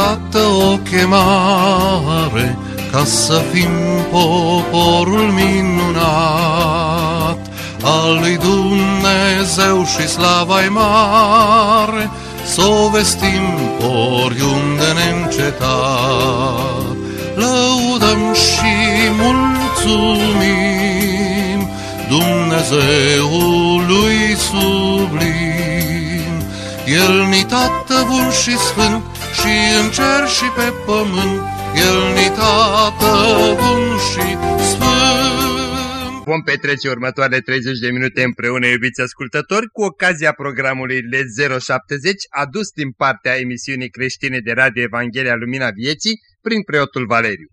iată o chemare ca să fim poporul minunat al lui Dumnezeu și slava mare, să o vestim oriunde neîncetat. Lăudăm și mulțumim Dumnezeului sublim. El ni tată bun și sfânt și în cer și pe pământ, El ni tată bun și sfânt. Vom petrece următoarele 30 de minute împreună, iubiți ascultători, cu ocazia programului LED 070, adus din partea emisiunii creștine de Radio Evanghelia Lumina Vieții, prin preotul Valeriu.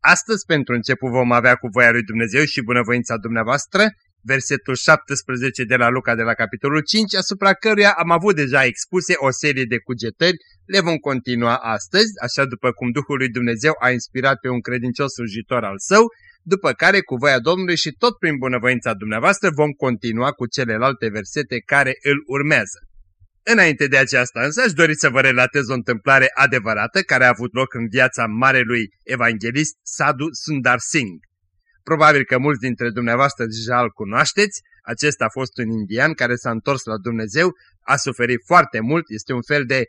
Astăzi, pentru început, vom avea cu voia lui Dumnezeu și bunăvoința dumneavoastră, versetul 17 de la Luca de la capitolul 5, asupra căruia am avut deja expuse o serie de cugetări, le vom continua astăzi, așa după cum Duhul lui Dumnezeu a inspirat pe un credincios slujitor al său, după care, cu voia Domnului și tot prin bunăvoința dumneavoastră, vom continua cu celelalte versete care îl urmează. Înainte de aceasta însă aș dori să vă relatez o întâmplare adevărată care a avut loc în viața marelui evanghelist Sadhu Sundar Singh. Probabil că mulți dintre dumneavoastră deja îl cunoașteți, acesta a fost un indian care s-a întors la Dumnezeu, a suferit foarte mult, este un fel de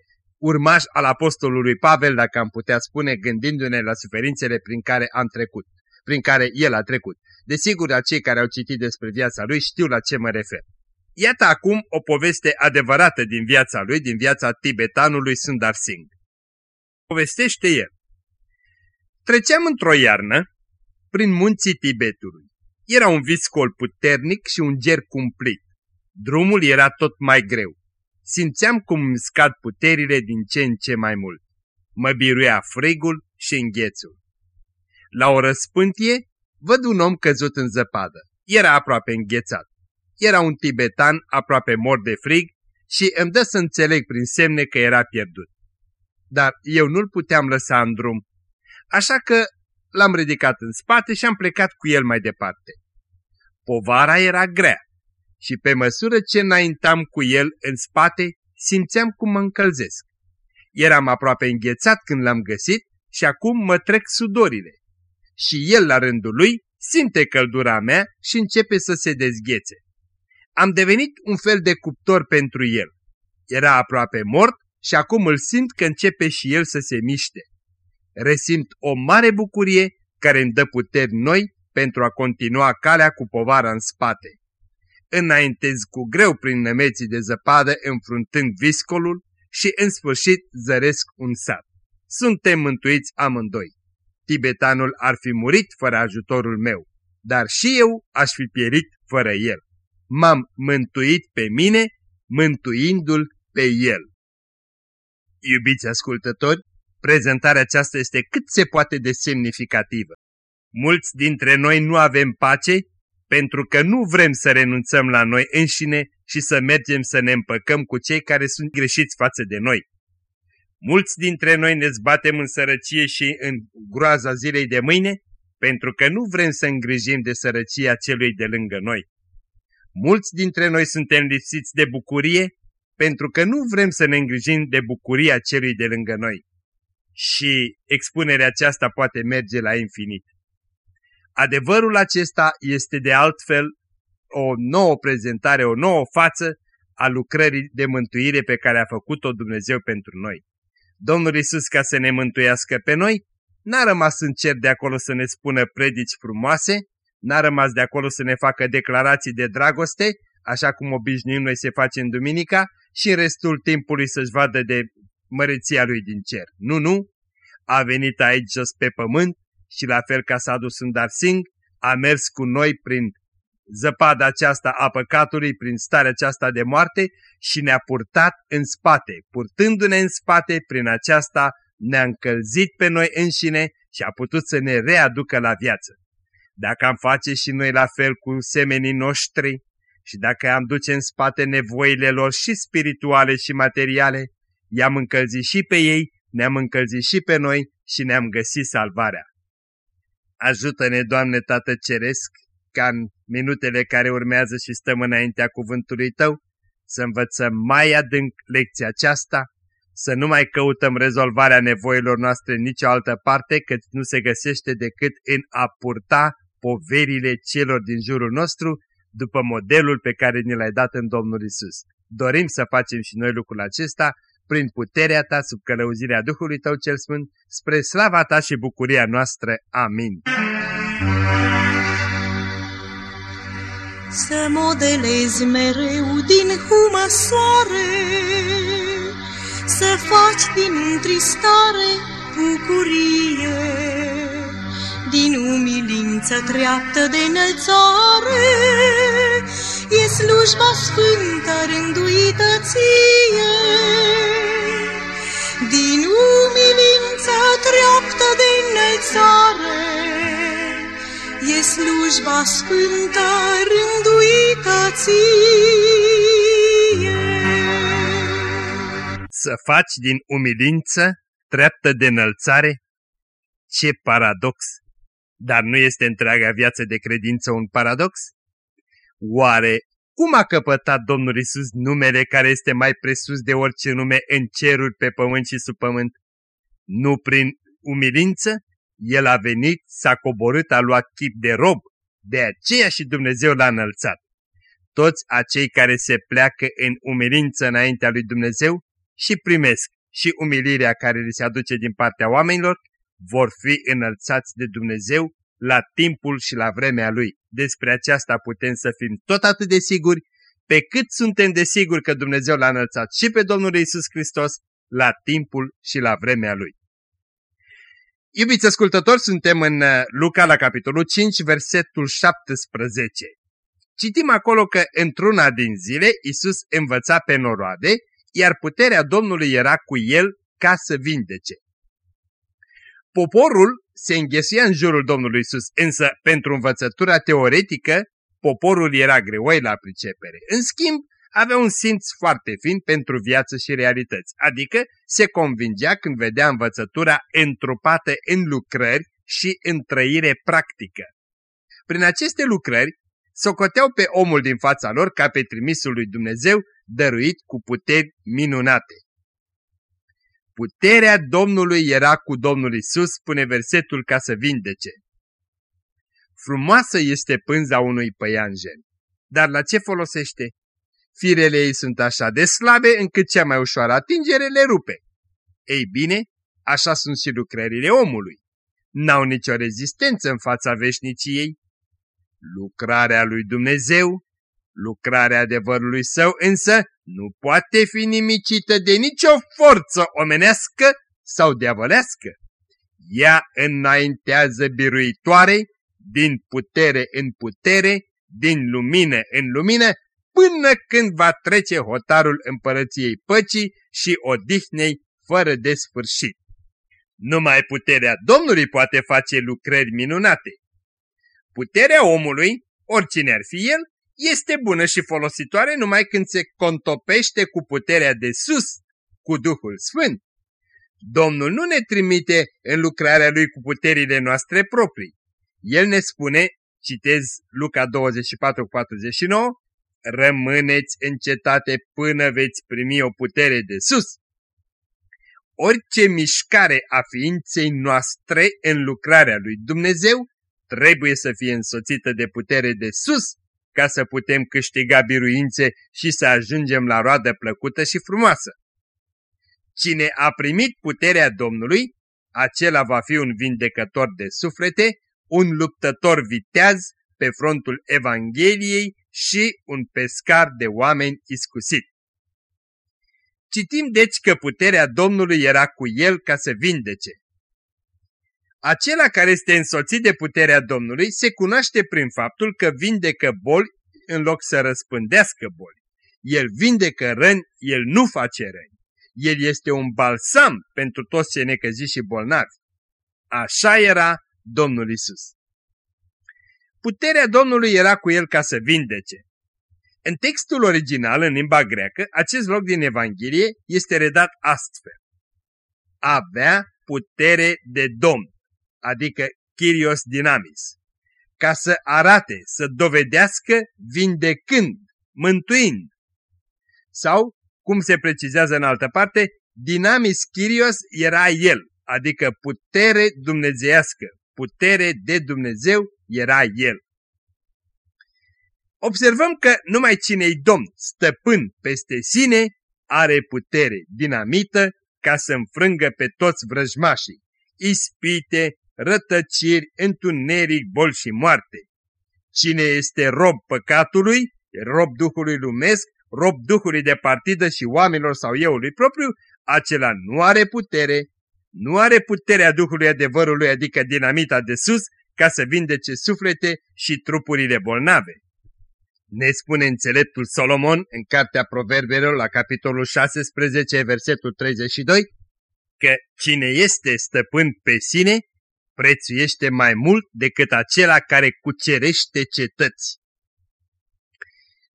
urmaș al apostolului Pavel, dacă am putea spune, gândindu-ne la suferințele prin care am trecut, prin care el a trecut. Desigur, cei care au citit despre viața lui știu la ce mă refer. Iată acum o poveste adevărată din viața lui, din viața tibetanului Sundar Singh. Povestește el. Treceam într-o iarnă prin munții Tibetului. Era un viscol puternic și un ger cumplit. Drumul era tot mai greu. Simțeam cum îmi scad puterile din ce în ce mai mult. Mă biruia frigul și înghețul. La o răspântie, văd un om căzut în zăpadă. Era aproape înghețat. Era un tibetan aproape mort de frig și îmi dă să înțeleg prin semne că era pierdut. Dar eu nu-l puteam lăsa în drum, așa că l-am ridicat în spate și am plecat cu el mai departe. Povara era grea și pe măsură ce înaintam cu el în spate, simțeam cum mă încălzesc. Eram aproape înghețat când l-am găsit și acum mă trec sudorile. Și el, la rândul lui, simte căldura mea și începe să se dezghețe. Am devenit un fel de cuptor pentru el. Era aproape mort și acum îl simt că începe și el să se miște. Resimt o mare bucurie care îmi dă puteri noi pentru a continua calea cu povara în spate. Înaintez cu greu prin nămeții de zăpadă înfruntând viscolul și în sfârșit zăresc un sat. Suntem mântuiți amândoi. Tibetanul ar fi murit fără ajutorul meu, dar și eu aș fi pierit fără el m-am mântuit pe mine, mântuindu-l pe el. Iubiți ascultători, prezentarea aceasta este cât se poate de semnificativă. Mulți dintre noi nu avem pace pentru că nu vrem să renunțăm la noi înșine și să mergem să ne împăcăm cu cei care sunt greșiți față de noi. Mulți dintre noi ne zbatem în sărăcie și în groaza zilei de mâine pentru că nu vrem să îngrijim de sărăcia celui de lângă noi. Mulți dintre noi suntem lipsiți de bucurie pentru că nu vrem să ne îngrijim de bucuria celui de lângă noi. Și expunerea aceasta poate merge la infinit. Adevărul acesta este de altfel o nouă prezentare, o nouă față a lucrării de mântuire pe care a făcut-o Dumnezeu pentru noi. Domnul Isus, ca să ne mântuiască pe noi, n-a rămas în cer de acolo să ne spună predici frumoase, n-a rămas de acolo să ne facă declarații de dragoste, așa cum obișnuim noi să facem duminica, și în restul timpului să-și vadă de măreția lui din cer. Nu, nu, a venit aici jos pe pământ și la fel ca s-a dus în Darsing, a mers cu noi prin zăpada aceasta a păcatului, prin starea aceasta de moarte și ne-a purtat în spate. Purtându-ne în spate, prin aceasta ne-a încălzit pe noi înșine și a putut să ne readucă la viață. Dacă am face și noi la fel cu semenii noștri și dacă am duce în spate nevoile lor și spirituale și materiale, i-am încălzit și pe ei, ne-am încălzit și pe noi și ne-am găsit salvarea. Ajută-ne, Doamne Tată Ceresc, ca în minutele care urmează și stăm înaintea cuvântului Tău, să învățăm mai adânc lecția aceasta, să nu mai căutăm rezolvarea nevoilor noastre în nicio altă parte, cât nu se găsește decât în a purta poverile celor din jurul nostru după modelul pe care ne l-ai dat în Domnul Isus. Dorim să facem și noi lucrul acesta prin puterea Ta, sub călăuzirea Duhului Tău cel Sfânt, spre slava Ta și bucuria noastră. Amin. Să modelezi mereu din humă soare, Să faci din întristare bucurie, Din umilință treaptă de înălțare, E slujba sfântă rânduită ție. Din umilință treaptă de înălțare, e slujba sfântă rânduită ție. Să faci din umilință treaptă de înălțare? Ce paradox! Dar nu este întreaga viață de credință un paradox? Oare cum a căpătat Domnul Isus numele care este mai presus de orice nume în ceruri, pe pământ și sub pământ? Nu prin umilință, el a venit, s-a coborât, a luat chip de rob, de aceea și Dumnezeu l-a înălțat. Toți acei care se pleacă în umilință înaintea lui Dumnezeu și primesc și umilirea care li se aduce din partea oamenilor, vor fi înălțați de Dumnezeu la timpul și la vremea Lui. Despre aceasta putem să fim tot atât de siguri, pe cât suntem de siguri că Dumnezeu l-a înălțat și pe Domnul Isus Hristos la timpul și la vremea Lui. Iubiți ascultători, suntem în uh, Luca la capitolul 5, versetul 17. Citim acolo că într-una din zile Isus învăța pe noroade, iar puterea Domnului era cu el ca să vindece. Poporul se înghesuia în jurul Domnului Isus, însă pentru învățătura teoretică, poporul era greoi la pricepere. În schimb, avea un simț foarte fin pentru viață și realități, adică se convingea când vedea învățătura întrupată în lucrări și în trăire practică. Prin aceste lucrări, socoteau pe omul din fața lor ca pe trimisul lui Dumnezeu, dăruit cu puteri minunate. Puterea Domnului era cu Domnul Isus, spune versetul, ca să vindece. Frumoasă este pânza unui păianjen, dar la ce folosește? Firele ei sunt așa de slabe încât cea mai ușoară atingere le rupe. Ei bine, așa sunt și lucrările omului. N-au nicio rezistență în fața veșniciei. Lucrarea lui Dumnezeu, lucrarea adevărului său însă nu poate fi nimicită de nicio forță omenească sau diavolească. Ea înaintează biruitoare, din putere în putere, din lumină în lumină, până când va trece hotarul împărăției păcii și odihnei fără de sfârșit. Numai puterea Domnului poate face lucrări minunate. Puterea omului, oricine ar fi el, este bună și folositoare numai când se contopește cu puterea de sus, cu Duhul Sfânt. Domnul nu ne trimite în lucrarea Lui cu puterile noastre proprii. El ne spune, citez Luca 24 49, rămâneți în cetate până veți primi o putere de sus. Orice mișcare a ființei noastre în lucrarea lui Dumnezeu trebuie să fie însoțită de putere de sus, ca să putem câștiga biruințe și să ajungem la roadă plăcută și frumoasă. Cine a primit puterea Domnului, acela va fi un vindecător de suflete, un luptător viteaz pe frontul Evangheliei și un pescar de oameni iscusit. Citim deci că puterea Domnului era cu el ca să vindece. Acela care este însoțit de puterea Domnului se cunoaște prin faptul că vindecă boli în loc să răspândească boli. El vindecă răni, el nu face răni. El este un balsam pentru toți cei necăziți și bolnavi. Așa era Domnul Isus. Puterea Domnului era cu el ca să vindece. În textul original, în limba greacă, acest loc din Evanghelie este redat astfel. Avea putere de Domn, adică Kyrios Dinamis, ca să arate, să dovedească vindecând, mântuind. Sau, cum se precizează în altă parte, Dinamis Chirios era el, adică putere dumnezeiască, putere de Dumnezeu era el. Observăm că numai cine-i domn, stăpân peste sine, are putere dinamită ca să înfrângă pe toți vrăjmașii, ispite, rătăciri, întuneric, bol și moarte. Cine este rob păcatului, rob Duhului lumesc, rob Duhului de partidă și oamenilor sau euului propriu, acela nu are putere, nu are puterea Duhului adevărului, adică dinamita de sus, ca să vindece suflete și trupurile bolnave. Ne spune înțeleptul Solomon în Cartea Proverbelor la capitolul 16, versetul 32, că cine este stăpân pe sine prețuiește mai mult decât acela care cucerește cetăți.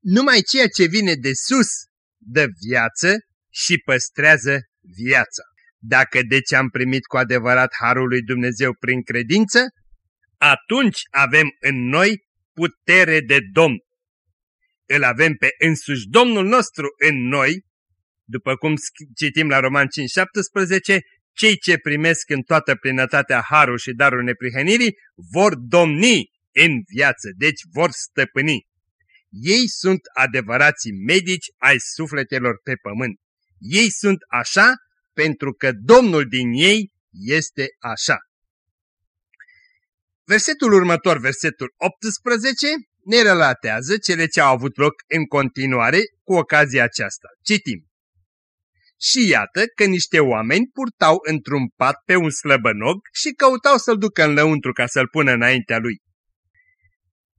Numai ceea ce vine de sus dă viață și păstrează viața. Dacă deci am primit cu adevărat Harul lui Dumnezeu prin credință, atunci avem în noi putere de Domn. Îl avem pe însuși Domnul nostru în noi, după cum citim la Roman 5,17, cei ce primesc în toată plinătatea Harul și darul neprihănirii vor domni în viață, deci vor stăpâni. Ei sunt adevărații medici ai sufletelor pe pământ. Ei sunt așa pentru că Domnul din ei este așa. Versetul următor, versetul 18, ne relatează cele ce au avut loc în continuare cu ocazia aceasta. Citim. Și iată că niște oameni purtau într-un pat pe un slăbănog și căutau să-l ducă în lăuntru ca să-l pună înaintea lui.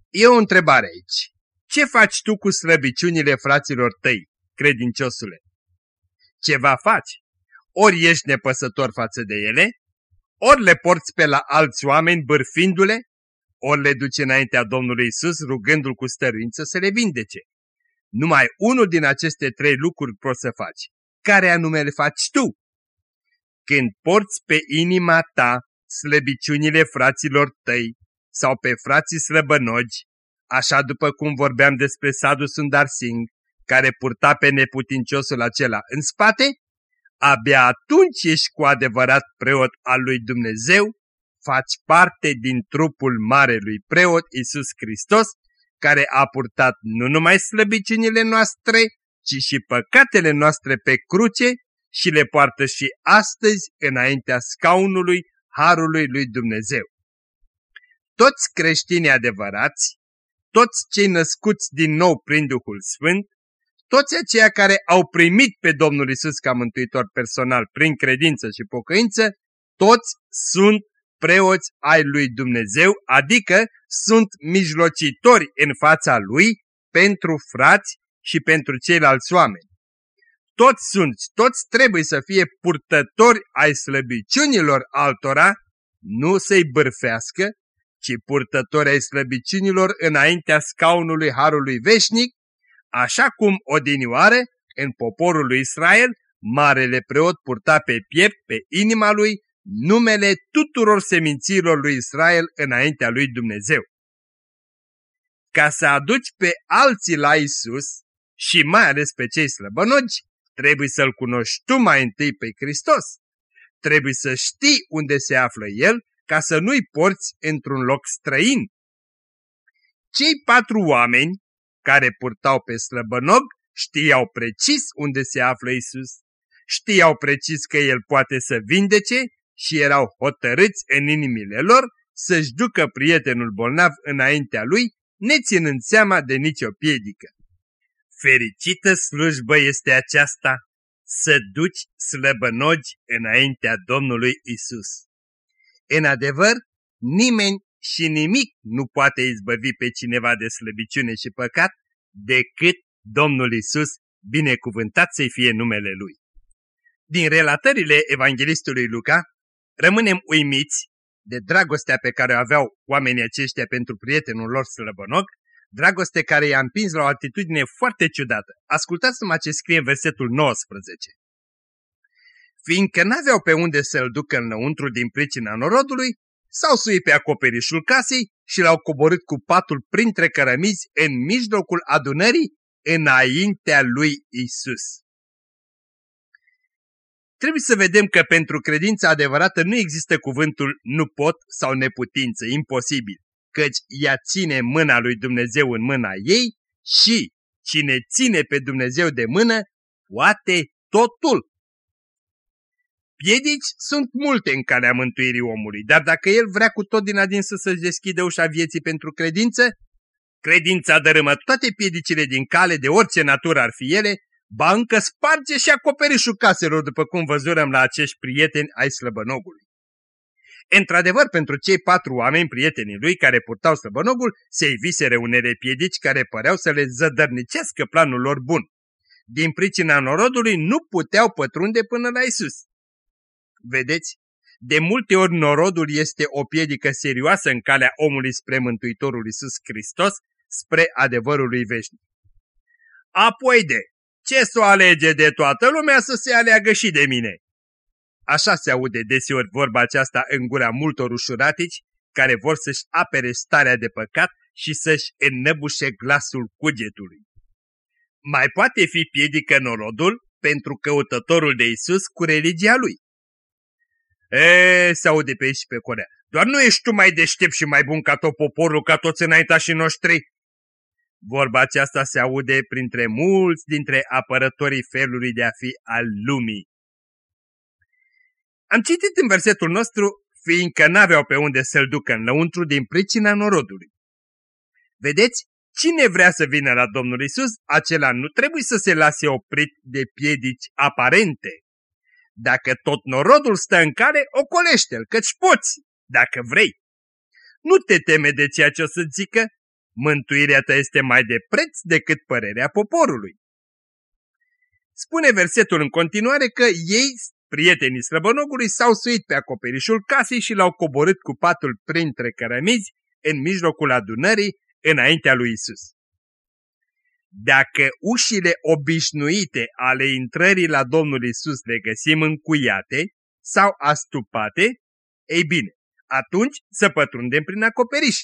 E o întrebare aici. Ce faci tu cu slăbiciunile fraților tăi, credinciosule? Ceva faci? Ori ești nepăsător față de ele, ori le porți pe la alți oameni bârfindu-le, ori le duci înaintea Domnului Isus rugându-L cu stăruință să le vindece. Numai unul din aceste trei lucruri poți să faci. Care anume le faci tu? Când porți pe inima ta slăbiciunile fraților tăi sau pe frații slăbănogi, așa după cum vorbeam despre Sadu Sundar Singh, care purta pe neputinciosul acela în spate, abia atunci ești cu adevărat preot al lui Dumnezeu, faci parte din trupul marelui preot Isus Hristos, care a purtat nu numai slăbiciunile noastre, ci și păcatele noastre pe cruce și le poartă și astăzi înaintea scaunului Harului lui Dumnezeu. Toți creștinii adevărați, toți cei născuți din nou prin Duhul Sfânt, toți aceia care au primit pe Domnul Isus ca mântuitor personal prin credință și pocăință, toți sunt preoți ai lui Dumnezeu, adică sunt mijlocitori în fața lui pentru frați și pentru ceilalți oameni. Toți sunt, toți trebuie să fie purtători ai slăbiciunilor altora, nu să-i bârfească, ci purtători ai slăbiciunilor înaintea scaunului Harului Veșnic, așa cum odinioare, în poporul lui Israel, marele preot purta pe piept, pe inima lui, numele tuturor seminților lui Israel înaintea lui Dumnezeu. Ca să aduci pe alții la Isus și mai ales pe cei slăbănogi, trebuie să-L cunoști tu mai întâi pe Hristos. Trebuie să știi unde se află El ca să nu-i porți într-un loc străin. Cei patru oameni care purtau pe slăbănog știau precis unde se află Isus, știau precis că El poate să vindece și erau hotărâți în inimile lor să-și ducă prietenul bolnav înaintea lui, neținând seama de nicio piedică. Fericită slujbă este aceasta, să duci slăbănogi înaintea Domnului Isus. În adevăr, nimeni și nimic nu poate izbăvi pe cineva de slăbiciune și păcat decât Domnul Isus, binecuvântat să-i fie numele Lui. Din relatările evanghelistului Luca, rămânem uimiți de dragostea pe care o aveau oamenii aceștia pentru prietenul lor slăbănog, dragoste care i-a împins la o atitudine foarte ciudată. Ascultați-mă ce scrie în versetul 19. Fiindcă n-aveau pe unde să-l ducă înăuntru din pricina norodului, s-au suit pe acoperișul casei și l-au coborât cu patul printre cărămizi în mijlocul adunării înaintea lui Isus. trebuie să vedem că pentru credința adevărată nu există cuvântul nu pot sau neputință, imposibil, căci ea ține mâna lui Dumnezeu în mâna ei și cine ține pe Dumnezeu de mână, poate totul. Piedici sunt multe în calea mântuirii omului, dar dacă el vrea cu tot din adinsă să-și deschide ușa vieții pentru credință, credința dărâmă toate piedicile din cale de orice natură ar fi ele, ba încă sparge și acoperișul caselor, după cum văzurăm la acești prieteni ai slăbănogului. Într-adevăr, pentru cei patru oameni, prietenii lui, care purtau slăbănogul, se iviseră unele piedici care păreau să le zădărnicească planul lor bun. Din pricina norodului nu puteau pătrunde până la Isus. Vedeți? De multe ori norodul este o piedică serioasă în calea omului spre Mântuitorul Isus Hristos, spre adevărul lui veșnic. Apoi de, ce să o alege de toată lumea să se aleagă și de mine? Așa se aude deseori vorba aceasta în gura multor ușuratici care vor să-și apere starea de păcat și să-și înnăbușe glasul cugetului. Mai poate fi piedică norodul pentru căutătorul de Isus cu religia lui. E, se aude pe aici și pe Corea. Doar nu ești tu mai deștept și mai bun ca tot poporul, ca toți înaintașii noștri? Vorba aceasta se aude printre mulți dintre apărătorii felului de a fi al lumii. Am citit în versetul nostru, fiindcă n-aveau pe unde să-l ducă în lăuntru din pricina norodului. Vedeți, cine vrea să vină la Domnul Isus, acela nu trebuie să se lase oprit de piedici aparente. Dacă tot norodul stă în care, ocolește-l, căci poți, dacă vrei. Nu te teme de ceea ce o să zică, mântuirea ta este mai de preț decât părerea poporului. Spune versetul în continuare că ei, prietenii slăbănogului, s-au suit pe acoperișul casei și l-au coborât cu patul printre cărămizi în mijlocul adunării înaintea lui Isus. Dacă ușile obișnuite ale intrării la Domnul Isus le găsim încuiate sau astupate, ei bine, atunci să pătrundem prin acoperiș.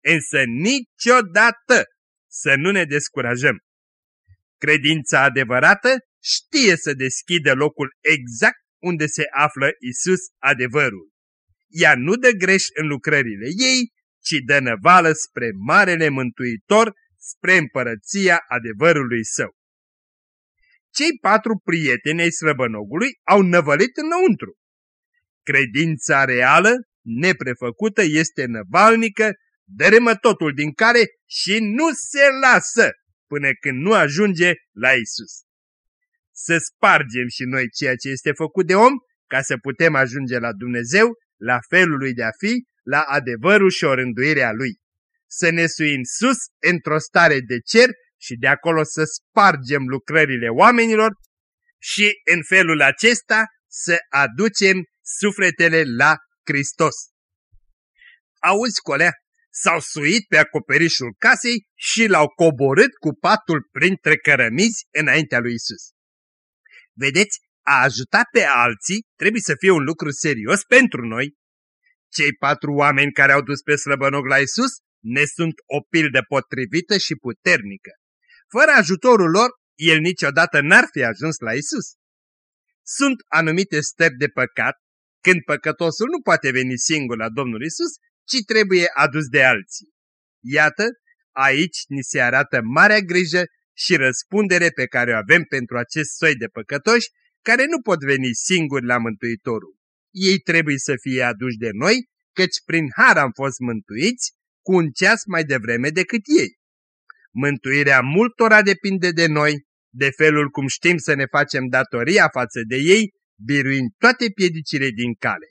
Însă niciodată să nu ne descurajăm. Credința adevărată știe să deschidă locul exact unde se află Isus adevărul. Ea nu dă greș în lucrările ei, ci dă năvală spre Marele Mântuitor, spre împărăția adevărului său. Cei patru prieteni ai slăbănogului au năvălit înăuntru. Credința reală, neprefăcută, este năvalnică, dărâmă totul din care și nu se lasă până când nu ajunge la Isus. Să spargem și noi ceea ce este făcut de om ca să putem ajunge la Dumnezeu, la felul lui de a fi, la adevărul și orânduirea lui. Să ne suim sus într-o stare de cer și de acolo să spargem lucrările oamenilor și în felul acesta să aducem sufletele la Hristos. Auzi, colea, s-au suit pe acoperișul casei și l-au coborât cu patul printre cărămizi înaintea lui Isus. Vedeți, a ajuta pe alții trebuie să fie un lucru serios pentru noi. Cei patru oameni care au dus pe slăbănog la Isus ne sunt o pildă potrivită și puternică. Fără ajutorul lor, el niciodată n-ar fi ajuns la Isus. Sunt anumite stări de păcat, când păcătosul nu poate veni singur la Domnul Isus, ci trebuie adus de alții. Iată, aici ni se arată marea grijă și răspundere pe care o avem pentru acest soi de păcătoși care nu pot veni singuri la Mântuitorul. Ei trebuie să fie aduși de noi, căci prin har am fost mântuiți cu un ceas mai devreme decât ei. Mântuirea multora depinde de noi, de felul cum știm să ne facem datoria față de ei, biruind toate piedicile din cale.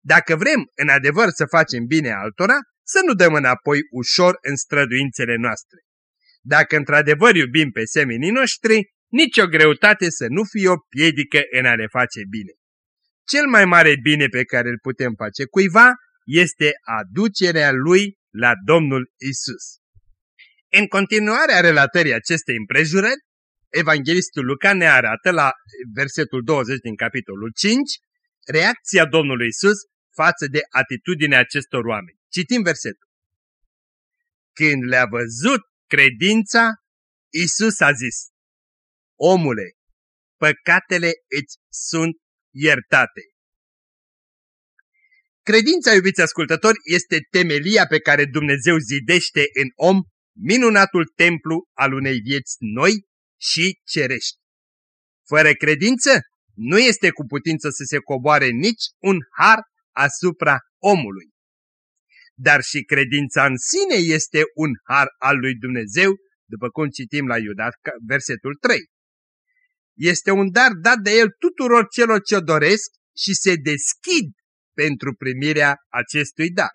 Dacă vrem în adevăr să facem bine altora, să nu dăm înapoi ușor în străduințele noastre. Dacă într-adevăr iubim pe seminii noștri, nicio greutate să nu fie o piedică în a le face bine. Cel mai mare bine pe care îl putem face cuiva este aducerea lui la Domnul Isus. În continuarea relatării acestei împrejurări, Evanghelistul Luca ne arată la versetul 20 din capitolul 5 reacția Domnului Isus față de atitudinea acestor oameni. Citim versetul. Când le-a văzut credința, Isus a zis, Omule, păcatele îți sunt iertate. Credința, iubiți ascultători, este temelia pe care Dumnezeu zidește în om minunatul templu al unei vieți noi și cerești. Fără credință, nu este cu putință să se coboare nici un har asupra omului. Dar și credința în sine este un har al lui Dumnezeu, după cum citim la Iuda, versetul 3. Este un dar dat de el tuturor celor ce o doresc și se deschid pentru primirea acestui dar.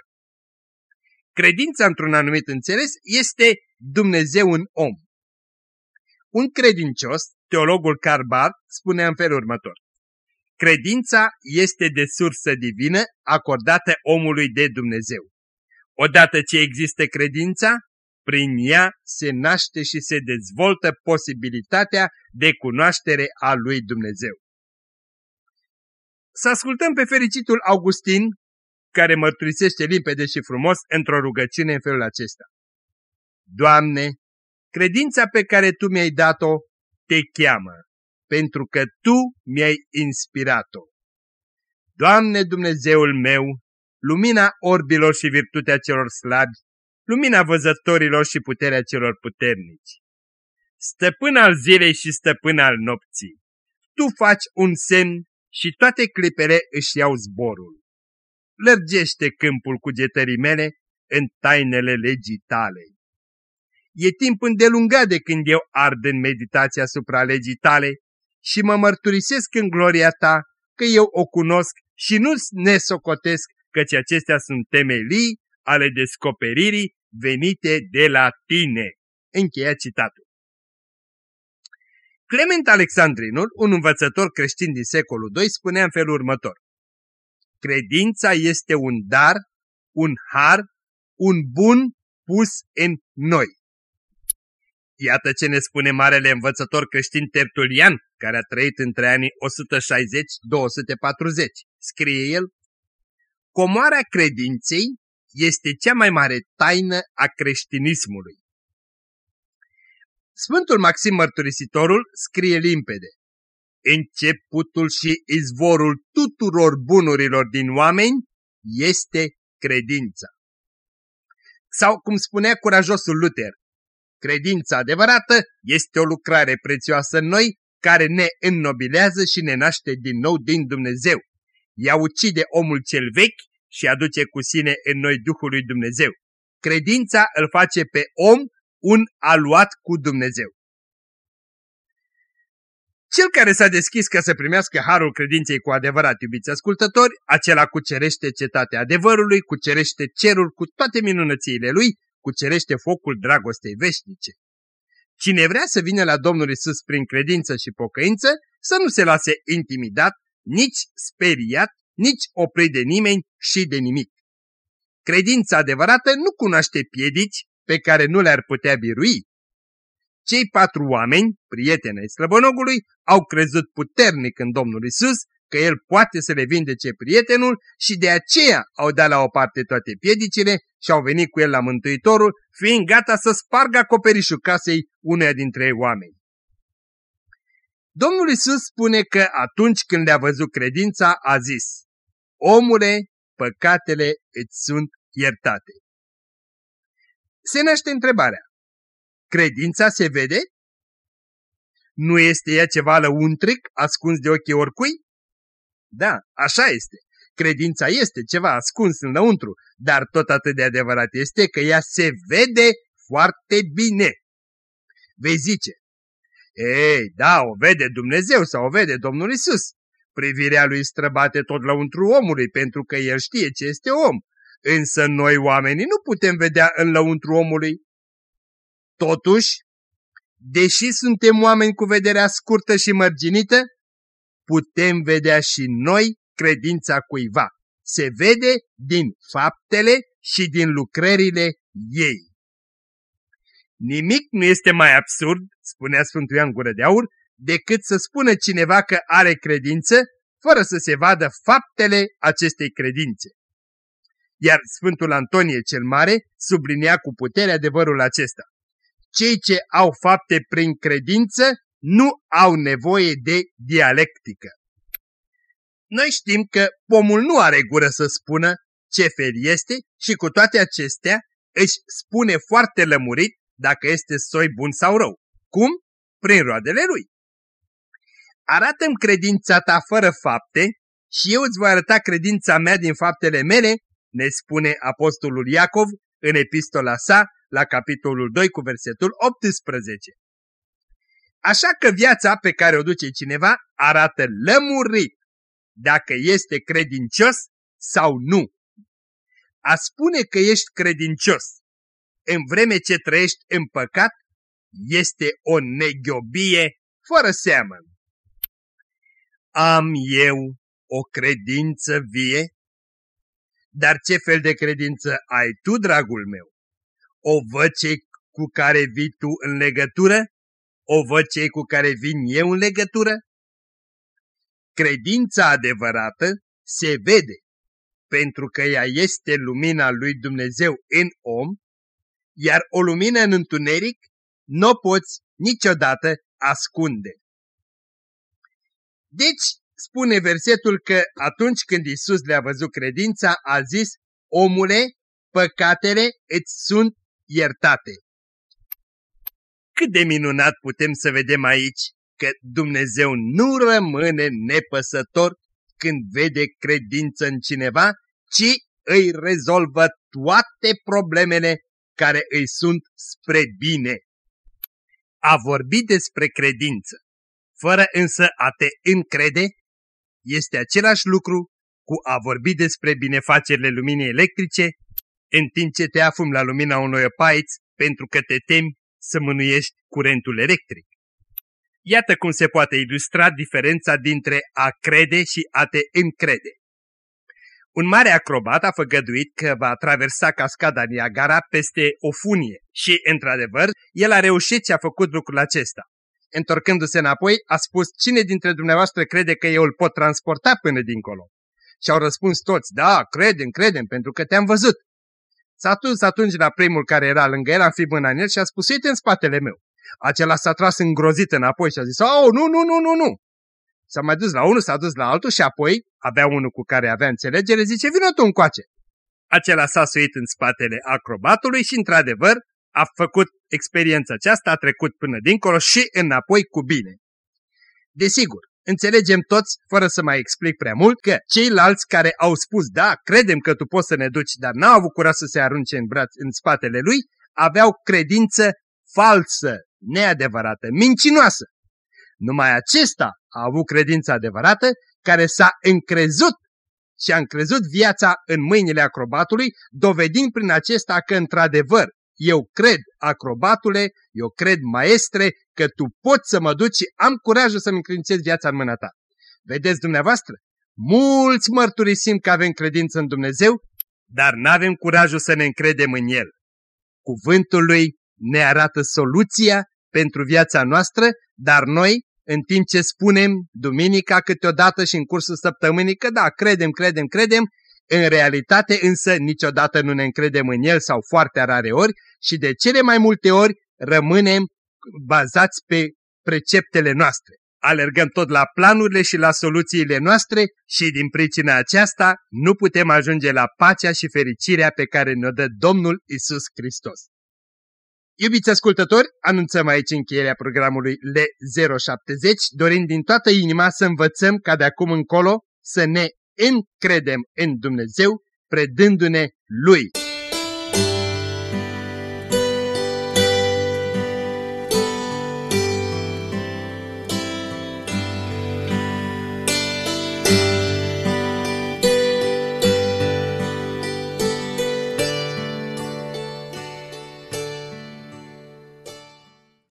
Credința într-un anumit înțeles este Dumnezeu în om. Un credincios, teologul Carbar, spune în felul următor. Credința este de sursă divină acordată omului de Dumnezeu. Odată ce există credința, prin ea se naște și se dezvoltă posibilitatea de cunoaștere a lui Dumnezeu. Să ascultăm pe fericitul Augustin, care mărturisește limpede și frumos într-o rugăciune în felul acesta. Doamne, credința pe care Tu mi-ai dat-o te cheamă, pentru că Tu mi-ai inspirat-o. Doamne Dumnezeul meu, lumina orbilor și virtutea celor slabi, lumina văzătorilor și puterea celor puternici. Stăpân al zilei și stăpân al nopții, Tu faci un semn și toate clipele își iau zborul. Lărgește câmpul cugetării mele în tainele legii tale. E timp îndelungat de când eu ard în meditația asupra legii tale și mă mărturisesc în gloria ta că eu o cunosc și nu ne socotesc căci acestea sunt temelii ale descoperirii venite de la tine. Încheia citatul. Clement Alexandrinul, un învățător creștin din secolul II, spunea în felul următor. Credința este un dar, un har, un bun pus în noi. Iată ce ne spune marele învățător creștin Tertulian, care a trăit între anii 160-240. Scrie el, Comoarea credinței este cea mai mare taină a creștinismului. Sfântul Maxim Mărturisitorul scrie limpede. Începutul și izvorul tuturor bunurilor din oameni este credința. Sau, cum spunea curajosul Luther, credința adevărată este o lucrare prețioasă în noi care ne înnobilează și ne naște din nou din Dumnezeu. Ea ucide omul cel vechi și aduce cu sine în noi Duhul lui Dumnezeu. Credința îl face pe om un aluat cu Dumnezeu. Cel care s-a deschis ca să primească harul credinței cu adevărat, iubiți ascultători, acela cucerește cetatea adevărului, cucerește cerul cu toate minunățiile lui, cucerește focul dragostei veșnice. Cine vrea să vină la Domnul Isus prin credință și pocăință, să nu se lase intimidat, nici speriat, nici oprit de nimeni și de nimic. Credința adevărată nu cunoaște piedici, pe care nu le-ar putea birui. Cei patru oameni, prieteni ai slăbănogului, au crezut puternic în Domnul Isus că El poate să le vindece prietenul și de aceea au dat la o parte toate piedicile și au venit cu El la Mântuitorul, fiind gata să spargă acoperișul casei uneia dintre ei oameni. Domnul Isus spune că atunci când le-a văzut credința, a zis, Omule, păcatele îți sunt iertate se naște întrebarea. Credința se vede? Nu este ea ceva lăuntric, ascuns de ochii oricui? Da, așa este. Credința este ceva ascuns înăuntru, dar tot atât de adevărat este că ea se vede foarte bine. Vei zice, ei, da, o vede Dumnezeu sau o vede Domnul Isus. Privirea lui străbate tot lăuntru omului pentru că el știe ce este om Însă noi oamenii nu putem vedea în lăuntru omului. Totuși, deși suntem oameni cu vederea scurtă și mărginită, putem vedea și noi credința cuiva. Se vede din faptele și din lucrările ei. Nimic nu este mai absurd, spunea Sfântul Ioan Gură de Aur, decât să spună cineva că are credință, fără să se vadă faptele acestei credințe iar Sfântul Antonie cel Mare sublinia cu putere adevărul acesta. Cei ce au fapte prin credință nu au nevoie de dialectică. Noi știm că pomul nu are gură să spună ce fel este și cu toate acestea își spune foarte lămurit dacă este soi bun sau rău. Cum? Prin roadele lui. Arată-mi credința ta fără fapte și eu îți voi arăta credința mea din faptele mele, ne spune apostolul Iacov în epistola sa la capitolul 2 cu versetul 18. Așa că viața pe care o duce cineva arată lămurit dacă este credincios sau nu. A spune că ești credincios în vreme ce trăiești în păcat este o neghiobie fără seamă. Am eu o credință vie? Dar ce fel de credință ai tu, dragul meu? O văd cei cu care vii tu în legătură? O văd cei cu care vin eu în legătură? Credința adevărată se vede, pentru că ea este lumina lui Dumnezeu în om, iar o lumină în întuneric nu o poți niciodată ascunde. Deci, spune versetul că atunci când Isus le-a văzut credința, a zis, omule, păcatele îți sunt iertate. Cât de minunat putem să vedem aici că Dumnezeu nu rămâne nepăsător când vede credință în cineva, ci îi rezolvă toate problemele care îi sunt spre bine. A vorbi despre credință, fără însă a te încrede, este același lucru cu a vorbi despre binefacerile luminii electrice, în timp ce te afumi la lumina unui opaiț pentru că te temi să mânuiești curentul electric. Iată cum se poate ilustra diferența dintre a crede și a te încrede. Un mare acrobat a făgăduit că va traversa cascada Niagara peste o funie și, într-adevăr, el a reușit și a făcut lucrul acesta. Întorcându-se înapoi, a spus, cine dintre dumneavoastră crede că eu îl pot transporta până dincolo? Și au răspuns toți, da, credem, credem, pentru că te-am văzut. S-a dus atunci la primul care era lângă el, a fi mâna în el și a spus, uite în spatele meu. Acela s-a tras îngrozit înapoi și a zis, oh, nu, nu, nu, nu, nu. S-a mai dus la unul, s-a dus la altul și apoi avea unul cu care avea înțelegere, zice, vină tu încoace. Acela s-a suit în spatele acrobatului și, într-adevăr, a făcut experiența aceasta, a trecut până dincolo și înapoi cu bine. Desigur, înțelegem toți, fără să mai explic prea mult, că ceilalți care au spus, da, credem că tu poți să ne duci, dar n-au avut curaj să se arunce în, braț, în spatele lui, aveau credință falsă, neadevărată, mincinoasă. Numai acesta a avut credința adevărată care s-a încrezut și a încrezut viața în mâinile acrobatului, dovedind prin acesta că într-adevăr eu cred, acrobatule, eu cred, maestre, că tu poți să mă duci și am curajul să-mi încredințez viața în mâna ta. Vedeți dumneavoastră? Mulți mărturisim că avem credință în Dumnezeu, dar nu avem curajul să ne încredem în El. Cuvântul Lui ne arată soluția pentru viața noastră, dar noi, în timp ce spunem duminica câteodată și în cursul săptămânii că da, credem, credem, credem, în realitate însă niciodată nu ne încredem în el sau foarte rare ori și de cele mai multe ori rămânem bazați pe preceptele noastre. Alergăm tot la planurile și la soluțiile noastre și din pricina aceasta nu putem ajunge la pacea și fericirea pe care ne-o dă Domnul Isus Hristos. Iubiți ascultători, anunțăm aici încheierea programului L070, dorind din toată inima să învățăm ca de acum încolo să ne încredem în Dumnezeu, predându-ne Lui.